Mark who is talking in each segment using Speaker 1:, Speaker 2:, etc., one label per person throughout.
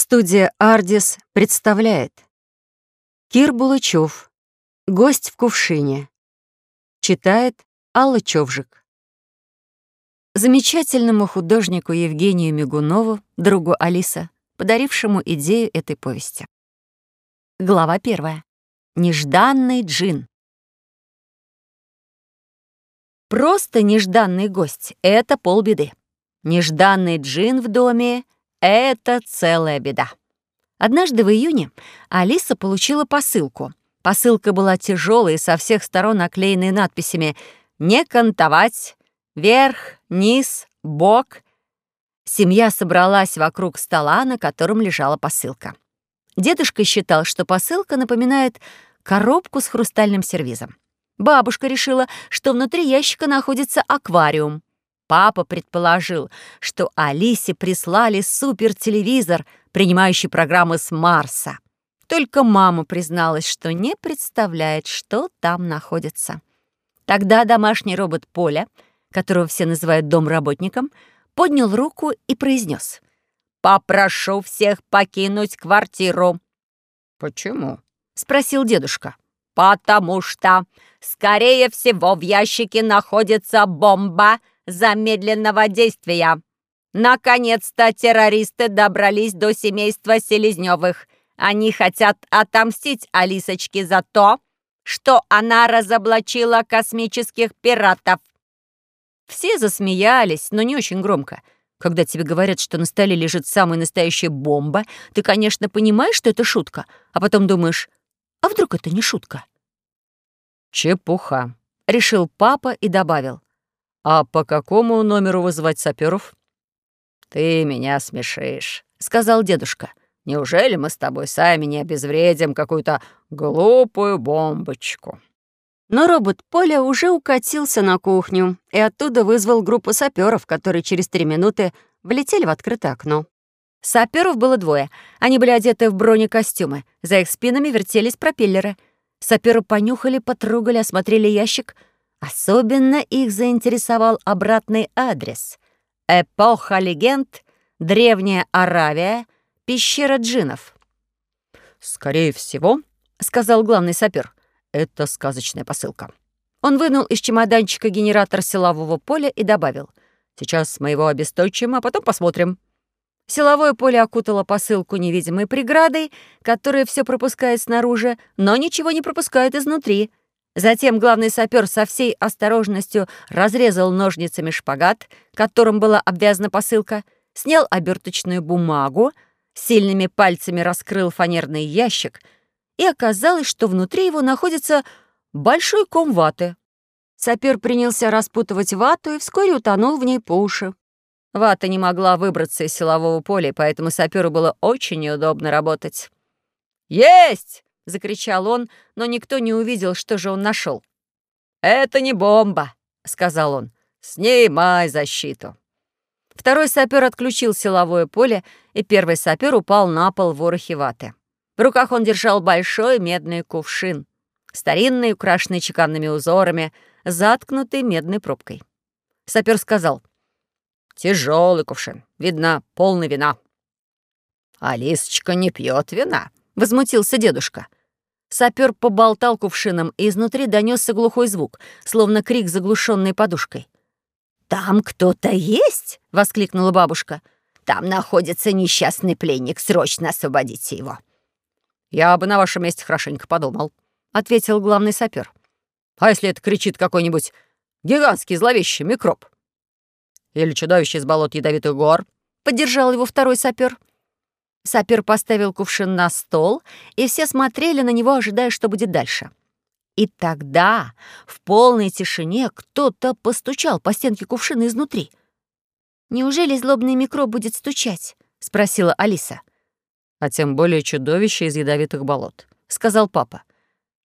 Speaker 1: Студия «Ардис» представляет Кир Булычев «Гость в кувшине» Читает Алла Човжик Замечательному художнику Евгению Мигунову, другу Алиса, подарившему идею этой повести. Глава первая. Нежданный джин. Просто нежданный гость — это полбеды. Нежданный джин в доме — это целая беда. Однажды в июне Алиса получила посылку. Посылка была тяжелой и со всех сторон оклеенной надписями «Не кантовать», «Верх», «Низ», «Бок». Семья собралась вокруг стола, на котором лежала посылка. Дедушка считал, что посылка напоминает коробку с хрустальным сервизом. Бабушка решила, что внутри ящика находится аквариум. Папа предположил, что Алисе прислали супертелевизор, принимающий программы с Марса. Только мама призналась, что не представляет, что там находится. Тогда домашний робот Поля, которого все называют домработником, поднял руку и произнес: «Попрошу всех покинуть квартиру».
Speaker 2: «Почему?»
Speaker 1: — спросил дедушка.
Speaker 2: «Потому что, скорее всего, в ящике находится бомба, замедленного действия. Наконец-то террористы добрались до семейства Селезневых. Они хотят отомстить Алисочке за то, что она разоблачила космических пиратов.
Speaker 1: Все засмеялись, но не очень громко. Когда тебе говорят, что на столе лежит самая настоящая бомба, ты, конечно, понимаешь, что это шутка, а потом думаешь, а вдруг это не шутка?
Speaker 2: «Чепуха», —
Speaker 1: решил папа и добавил.
Speaker 2: «А по какому номеру вызвать саперов?
Speaker 1: «Ты меня смешишь», — сказал дедушка.
Speaker 2: «Неужели мы с тобой сами не обезвредим какую-то глупую бомбочку?»
Speaker 1: Но робот Поля уже укатился на кухню и оттуда вызвал группу саперов, которые через три минуты влетели в открытое окно. Саперов было двое. Они были одеты в бронекостюмы. За их спинами вертелись пропеллеры. Саперы понюхали, потрогали, осмотрели ящик — Особенно их заинтересовал обратный адрес. Эпоха легенд, Древняя Аравия, пещера джинов.
Speaker 2: «Скорее всего», — сказал главный сапер, — «это сказочная посылка».
Speaker 1: Он вынул из чемоданчика генератор силового поля и добавил.
Speaker 2: «Сейчас мы его обесточим, а потом посмотрим».
Speaker 1: Силовое поле окутало посылку невидимой преградой, которая все пропускает снаружи, но ничего не пропускает изнутри. Затем главный сапер со всей осторожностью разрезал ножницами шпагат, которым была обвязана посылка, снял оберточную бумагу, сильными пальцами раскрыл фанерный ящик, и оказалось, что внутри его находится большой ком ваты. Сапер принялся распутывать вату и вскоре утонул в ней по уши. Вата не могла выбраться из силового поля, поэтому саперу было очень неудобно работать.
Speaker 2: «Есть!»
Speaker 1: — закричал он, но никто не увидел, что же он нашел.
Speaker 2: «Это не бомба», — сказал он. «Снимай защиту».
Speaker 1: Второй сапер отключил силовое поле, и первый сапер упал на пол в ворохе ваты. В руках он держал большой медный кувшин, старинный, украшенный чеканными узорами, заткнутый медной пробкой. Сапер сказал,
Speaker 2: «Тяжелый кувшин, видно, полный вина».
Speaker 1: «Алисочка не пьет вина», — возмутился дедушка. Сапер поболтал кувшином, и изнутри донесся глухой звук, словно крик, заглушенный подушкой.
Speaker 2: «Там кто-то есть?» — воскликнула бабушка. «Там находится несчастный пленник. Срочно освободите его».
Speaker 1: «Я бы на вашем месте хорошенько подумал», — ответил главный сапер. «А если это кричит какой-нибудь гигантский зловещий микроб?» «Или чудовище из болот ядовитых гор?» — поддержал его второй сапер. Сапер поставил кувшин на стол, и все смотрели на него, ожидая, что будет дальше. И тогда в полной тишине кто-то постучал по стенке кувшина изнутри. «Неужели злобный микроб будет стучать?» — спросила Алиса. «А тем более чудовище из ядовитых болот», — сказал папа.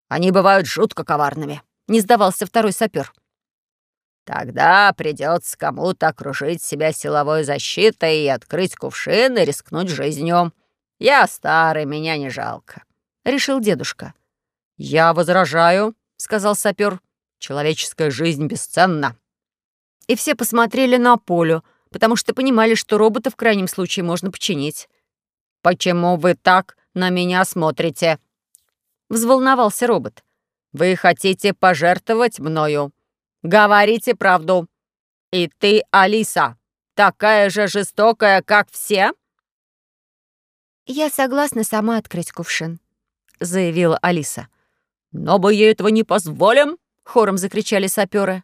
Speaker 2: «Они бывают жутко коварными», —
Speaker 1: не сдавался второй сапер.
Speaker 2: «Тогда придется кому-то окружить себя силовой защитой и открыть кувшин и рискнуть жизнью. Я старый, меня не жалко», —
Speaker 1: решил дедушка.
Speaker 2: «Я возражаю», — сказал сапер. «Человеческая жизнь бесценна».
Speaker 1: И все посмотрели на Полю, потому что понимали, что робота в крайнем случае можно починить.
Speaker 2: почему вы так на меня смотрите?» Взволновался робот. «Вы хотите пожертвовать мною? Говорите правду. И ты, Алиса, такая же жестокая, как все?»
Speaker 1: «Я согласна сама открыть кувшин», — заявила Алиса.
Speaker 2: «Но мы ей этого не позволим!» — хором закричали саперы.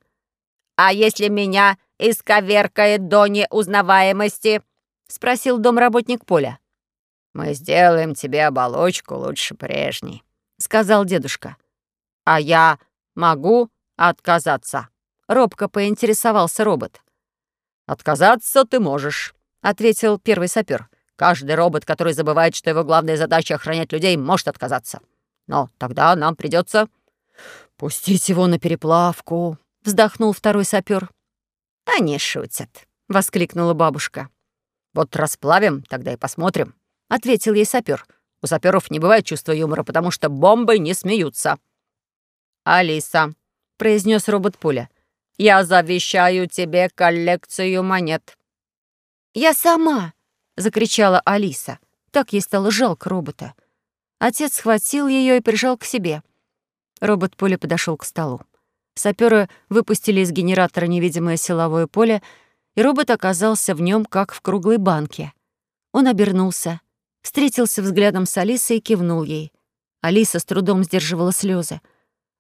Speaker 2: «А если меня исковеркает до неузнаваемости?» — спросил домработник Поля. «Мы сделаем тебе оболочку лучше прежней», — сказал дедушка. «А я могу отказаться?» — робко поинтересовался робот. «Отказаться ты можешь», — ответил первый сапер. «Каждый робот, который забывает, что его главная задача — охранять людей, может отказаться. Но тогда нам придется пустить его на переплавку», — вздохнул второй сапер. «Они шутят», — воскликнула бабушка. «Вот расплавим, тогда и посмотрим», — ответил ей сапер. «У саперов не бывает чувства юмора, потому что бомбы не смеются». «Алиса», — произнес робот Пуля, — «я завещаю тебе коллекцию монет».
Speaker 1: «Я сама!» — закричала Алиса. Так ей стало жалко робота. Отец схватил ее и прижал к себе. Робот Пуля подошел к столу. Саперы выпустили из генератора невидимое силовое поле, и робот оказался в нем, как в круглой банке. Он обернулся, встретился взглядом с Алисой и кивнул ей. Алиса с трудом сдерживала слезы.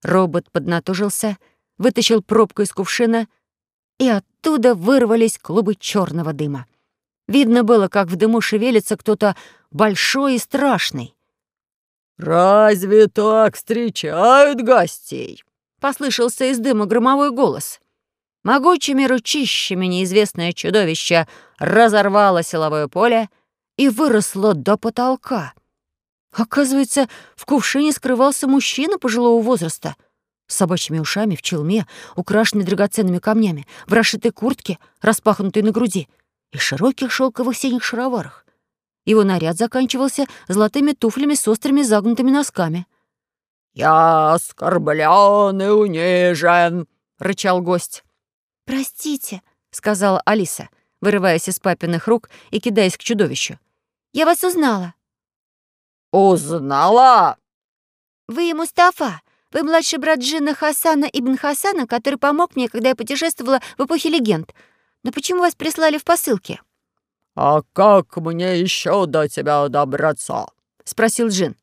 Speaker 1: Робот поднатужился, вытащил пробку из кувшина, и оттуда вырвались клубы черного дыма. Видно было, как в дыму шевелится кто-то большой и страшный.
Speaker 2: «Разве так встречают гостей?»
Speaker 1: — послышался из дыма громовой голос. Могучими ручищами неизвестное чудовище разорвало силовое поле и выросло до потолка. Оказывается, в кувшине скрывался мужчина пожилого возраста с собачьими ушами, в челме, украшенный драгоценными камнями, в расшитой куртке, распахнутой на груди, и широких шелковых синих шароварах. Его наряд заканчивался золотыми туфлями с острыми загнутыми носками —
Speaker 2: «Я оскорблен и унижен», — рычал гость.
Speaker 1: «Простите», — сказала Алиса, вырываясь из папиных рук и кидаясь к чудовищу. «Я вас узнала».
Speaker 2: «Узнала?»
Speaker 1: «Вы Мустафа. Вы младший брат Джина Хасана Ибн Хасана, который помог мне, когда я путешествовала в эпохе легенд. Но почему вас прислали в посылке?»
Speaker 2: «А как мне еще до тебя добраться?» — спросил Джин.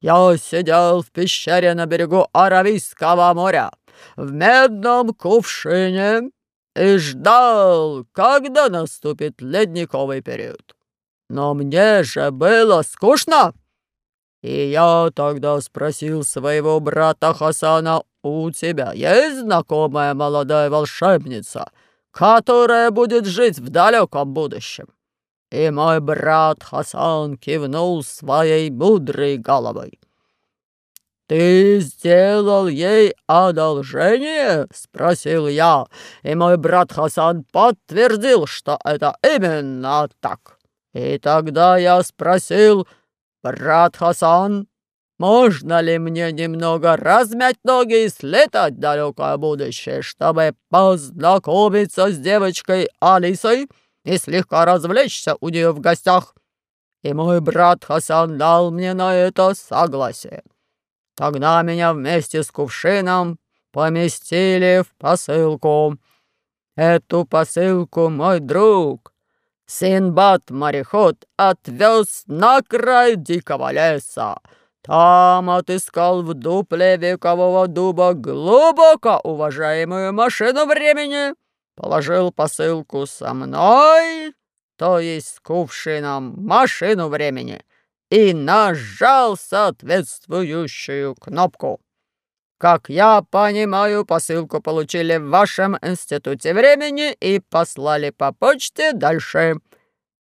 Speaker 2: Я сидел в пещере на берегу Аравийского моря, в медном кувшине, и ждал, когда наступит ледниковый период. Но мне же было скучно. И я тогда спросил своего брата Хасана, «У тебя есть знакомая молодая волшебница, которая будет жить в далеком будущем?» И мой брат Хасан кивнул своей мудрой головой. «Ты сделал ей одолжение?» — спросил я, и мой брат Хасан подтвердил, что это именно так. И тогда я спросил, «Брат Хасан, можно ли мне немного размять ноги и слетать в далекое будущее, чтобы познакомиться с девочкой Алисой?» и слегка развлечься у нее в гостях. И мой брат Хасан дал мне на это согласие. Тогда меня вместе с кувшином поместили в посылку. Эту посылку мой друг, Синбад-мореход, отвез на край дикого леса. Там отыскал в дупле векового дуба глубоко уважаемую машину времени — положил посылку со мной, то есть с кувшином, машину времени, и нажал соответствующую кнопку. Как я понимаю, посылку получили в вашем институте времени и послали по почте дальше.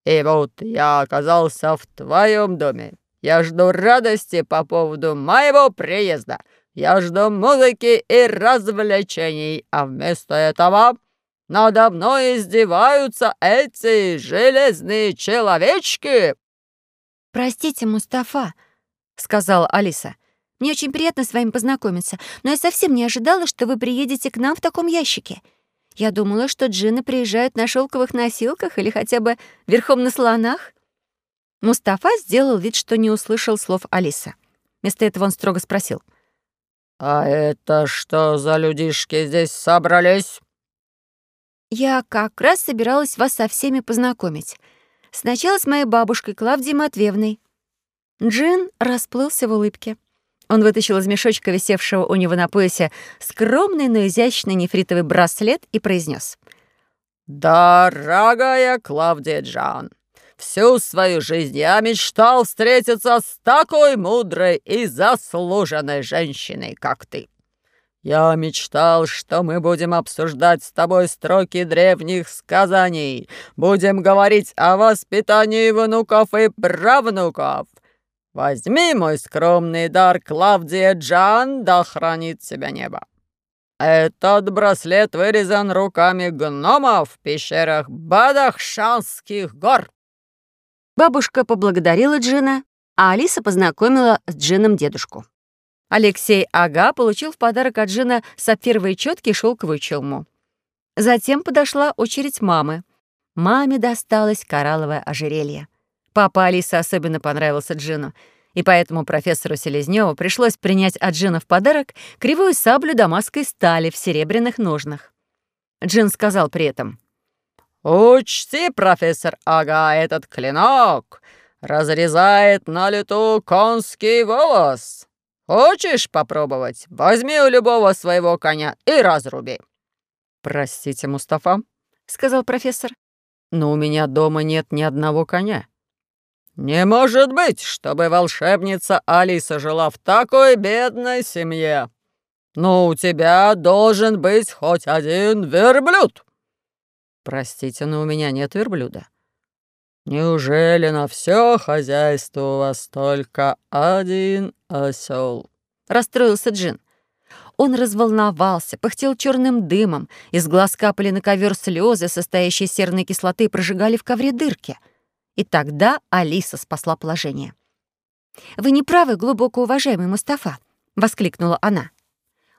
Speaker 2: И вот я оказался в твоем доме. Я жду радости по поводу моего приезда. Я жду музыки и развлечений, а вместо этого надо мной издеваются эти железные человечки!»
Speaker 1: «Простите, Мустафа», — сказала Алиса. «Мне очень приятно с вами познакомиться, но я совсем не ожидала, что вы приедете к нам в таком ящике. Я думала, что джинны приезжают на шелковых носилках или хотя бы верхом на слонах». Мустафа сделал вид, что не услышал слов Алисы. Вместо этого он строго спросил.
Speaker 2: «А это что за людишки здесь собрались?»
Speaker 1: «Я как раз собиралась вас со всеми познакомить. Сначала с моей бабушкой Клавдией Матвеевной». Джин расплылся в улыбке. Он вытащил из мешочка, висевшего у него на поясе, скромный, но изящный нефритовый браслет и произнес:
Speaker 2: «Дорогая Клавдия Джан, всю свою жизнь я мечтал встретиться с такой мудрой и заслуженной женщиной, как ты. Я мечтал, что мы будем обсуждать с тобой строки древних сказаний, будем говорить о воспитании внуков и правнуков. Возьми мой скромный дар, Клавдия Джан, да хранит тебя небо. Этот браслет вырезан руками гномов в пещерах Бадахшанских гор.
Speaker 1: Бабушка поблагодарила Джина, а Алиса познакомила с Джином дедушку. Алексей Ага получил в подарок от Джина сапфировые четки и шелковую челму. Затем подошла очередь мамы. Маме досталось коралловое ожерелье. Папа Алисы особенно понравился Джину, и поэтому профессору Селезнёву пришлось принять от Джина в подарок кривую саблю дамасской стали в серебряных ножнах. Джин сказал при этом,
Speaker 2: «Учти, профессор Ага, этот клинок разрезает на лету конский волос. Хочешь попробовать? Возьми у любого своего коня и разруби».
Speaker 1: «Простите, Мустафа», — сказал профессор, «но у меня дома нет ни одного коня».
Speaker 2: «Не может быть, чтобы волшебница Алиса жила в такой бедной семье. Но у тебя должен быть хоть один верблюд».
Speaker 1: «Простите, но у меня нет верблюда».
Speaker 2: «Неужели на все хозяйство у вас только один осел?
Speaker 1: Расстроился Джин. Он разволновался, пыхтел черным дымом, из глаз капали на ковер слезы, состоящие серной кислоты, прожигали в ковре дырки — и тогда Алиса спасла положение. «Вы не правы, глубоко уважаемый Мустафа», — воскликнула она.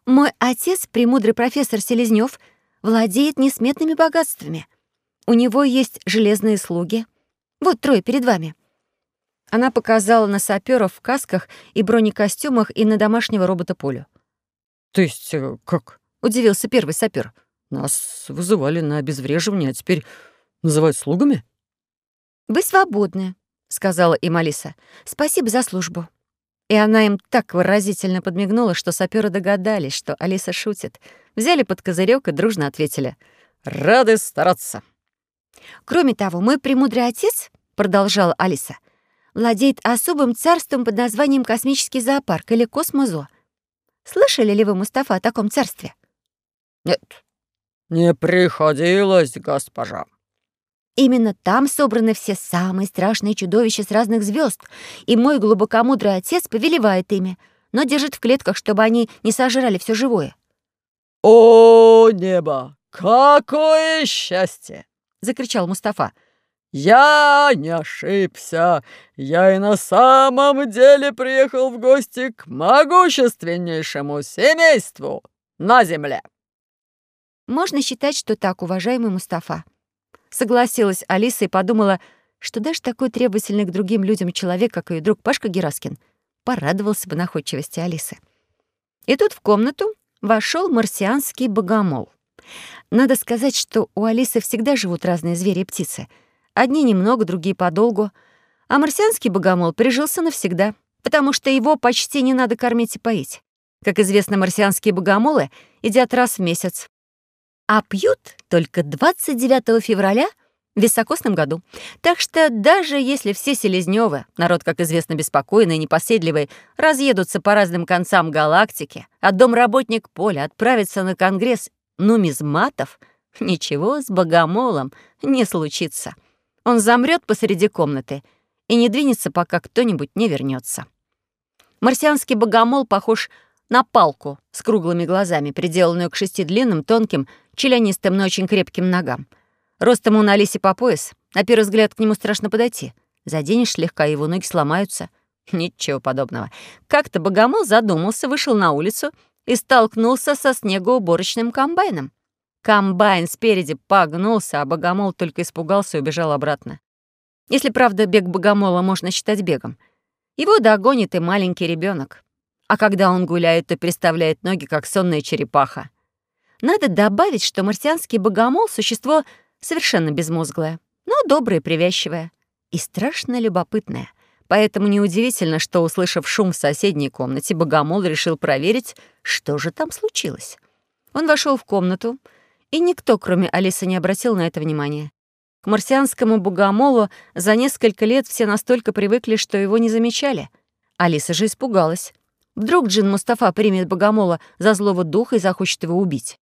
Speaker 1: «Мой отец, премудрый профессор Селезнёв, владеет несметными богатствами. У него есть железные слуги. Вот трое перед вами». Она показала на саперов в касках и бронекостюмах и на домашнего робота Полю.
Speaker 2: «То есть э, как?»
Speaker 1: — удивился первый сапер.
Speaker 2: «Нас вызывали на обезвреживание, а теперь называют слугами?»
Speaker 1: «Вы свободны», — сказала им Алиса. «Спасибо за службу». И она им так выразительно подмигнула, что саперы догадались, что Алиса шутит. Взяли под козырек и дружно ответили.
Speaker 2: «Рады стараться».
Speaker 1: «Кроме того, мой премудрый отец», — продолжала Алиса, «владеет особым царством под названием Космический зоопарк или Космозо. Слышали ли вы, Мустафа, о таком царстве?»
Speaker 2: «Нет, не приходилось, госпожа»,
Speaker 1: Именно там собраны все самые страшные чудовища с разных звезд, и мой глубокомудрый отец повелевает ими, но держит в клетках, чтобы они не сожрали все живое.
Speaker 2: «О, небо! Какое счастье!» — закричал Мустафа. «Я не ошибся! Я и на самом деле приехал в гости к могущественнейшему семейству на земле!»
Speaker 1: Можно считать, что так, уважаемый Мустафа. Согласилась Алиса и подумала, что даже такой требовательный к другим людям человек, как ее друг Пашка Гераскин, порадовался бы находчивости Алисы. И тут в комнату вошел марсианский богомол. Надо сказать, что у Алисы всегда живут разные звери и птицы. Одни немного, другие подолгу. А марсианский богомол прижился навсегда, потому что его почти не надо кормить и поить. Как известно, марсианские богомолы едят раз в месяц, а пьют только 29 февраля в високосном году. Так что даже если все Селезнёвы, народ, как известно, беспокойный и непоседливый, разъедутся по разным концам галактики, а домработник Поля отправится на конгресс нумизматов, ничего с богомолом не случится. Он замрет посреди комнаты и не двинется, пока кто-нибудь не вернется. Марсианский богомол похож на палку с круглыми глазами, приделанную к шести длинным, тонким, челянистым, но очень крепким ногам. Ростом он Алисе по пояс. На первый взгляд к нему страшно подойти. Заденешь слегка, его ноги сломаются. Ничего подобного. Как-то богомол задумался, вышел на улицу и столкнулся со снегоуборочным комбайном. Комбайн спереди погнулся, а богомол только испугался и убежал обратно. Если, правда, бег богомола можно считать бегом. Его догонит и маленький ребенок. А когда он гуляет, то переставляет ноги, как сонная черепаха. Надо добавить, что марсианский богомол — существо совершенно безмозглое, но доброе привязчивое. И страшно любопытное. Поэтому неудивительно, что, услышав шум в соседней комнате, богомол решил проверить, что же там случилось. Он вошел в комнату, и никто, кроме Алисы, не обратил на это внимания. К марсианскому богомолу за несколько лет все настолько привыкли, что его не замечали. Алиса же испугалась. Вдруг Джин Мустафа примет богомола за злого духа и захочет его убить.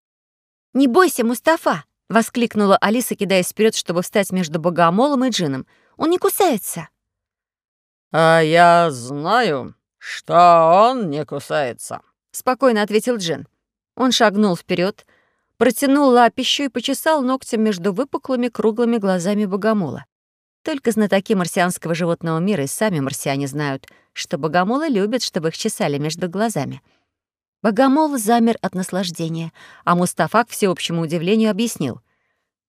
Speaker 1: «Не бойся, Мустафа!» — воскликнула Алиса, кидаясь вперед, чтобы встать между богомолом и Джином. «Он не кусается!»
Speaker 2: «А я знаю, что он не кусается», —
Speaker 1: спокойно ответил Джин. Он шагнул вперед, протянул лапищу и почесал ногтем между выпуклыми круглыми глазами богомола. Только знатоки марсианского животного мира и сами марсиане знают, что богомолы любят, чтобы их чесали между глазами. Богомол замер от наслаждения, а Мустафа, к всеобщему удивлению, объяснил.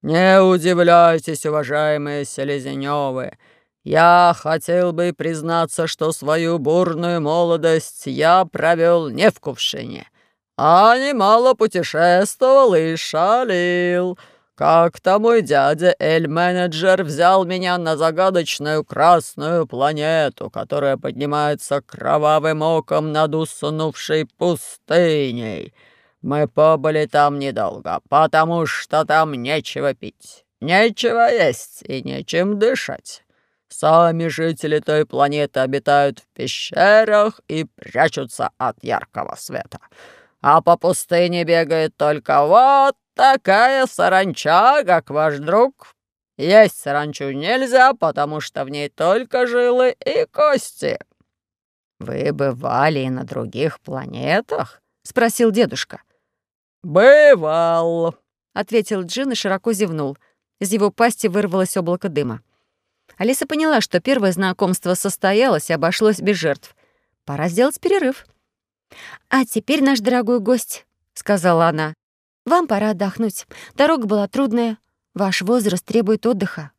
Speaker 2: «Не удивляйтесь, уважаемые Селезнёвы. Я хотел бы признаться, что свою бурную молодость я провел не в кувшине, а немало путешествовал и шалил. Как-то мой дядя Эль-менеджер взял меня на загадочную красную планету, которая поднимается кровавым оком над усунувшей пустыней. Мы побыли там недолго, потому что там нечего пить, нечего есть и нечем дышать. Сами жители той планеты обитают в пещерах и прячутся от яркого света а по пустыне бегает только вот такая саранча, как ваш друг. Есть саранчу нельзя, потому что в ней только жилы и кости».
Speaker 1: «Вы бывали и на других планетах?» — спросил дедушка.
Speaker 2: «Бывал», —
Speaker 1: ответил Джин и широко зевнул. Из его пасти вырвалось облако дыма. Алиса поняла, что первое знакомство состоялось и обошлось без жертв. Пора сделать перерыв. «А теперь, наш дорогой гость», — сказала она, — «вам пора отдохнуть. Дорога была трудная. Ваш возраст требует отдыха».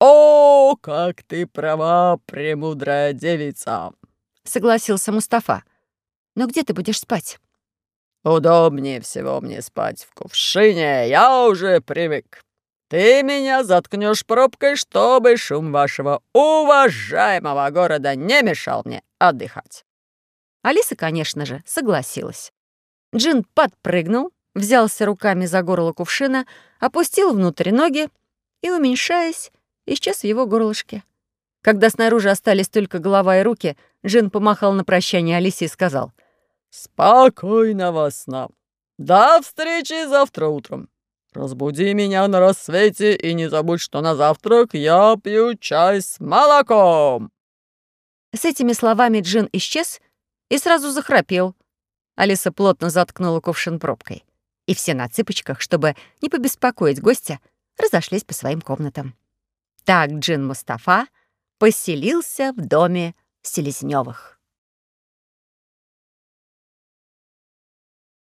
Speaker 2: «О, как ты права, премудрая девица!»
Speaker 1: — согласился Мустафа. «Но где ты будешь спать?»
Speaker 2: «Удобнее всего мне спать в кувшине, я уже привык. Ты меня заткнешь пробкой, чтобы шум вашего уважаемого города не мешал мне отдыхать».
Speaker 1: Алиса, конечно же, согласилась. Джин подпрыгнул, взялся руками за горло кувшина, опустил внутрь ноги и, уменьшаясь, исчез в его горлышке. Когда снаружи остались только голова и руки, Джин помахал на прощание Алисе и сказал
Speaker 2: «Спокойного сна! До встречи завтра утром! Разбуди меня на рассвете и не забудь, что на завтрак я пью чай с молоком!»
Speaker 1: С этими словами Джин исчез, и сразу захрапел. Алиса плотно заткнула кувшин пробкой. И все на цыпочках, чтобы не побеспокоить гостя, разошлись по своим комнатам. Так Джин Мустафа поселился в доме Селезнёвых.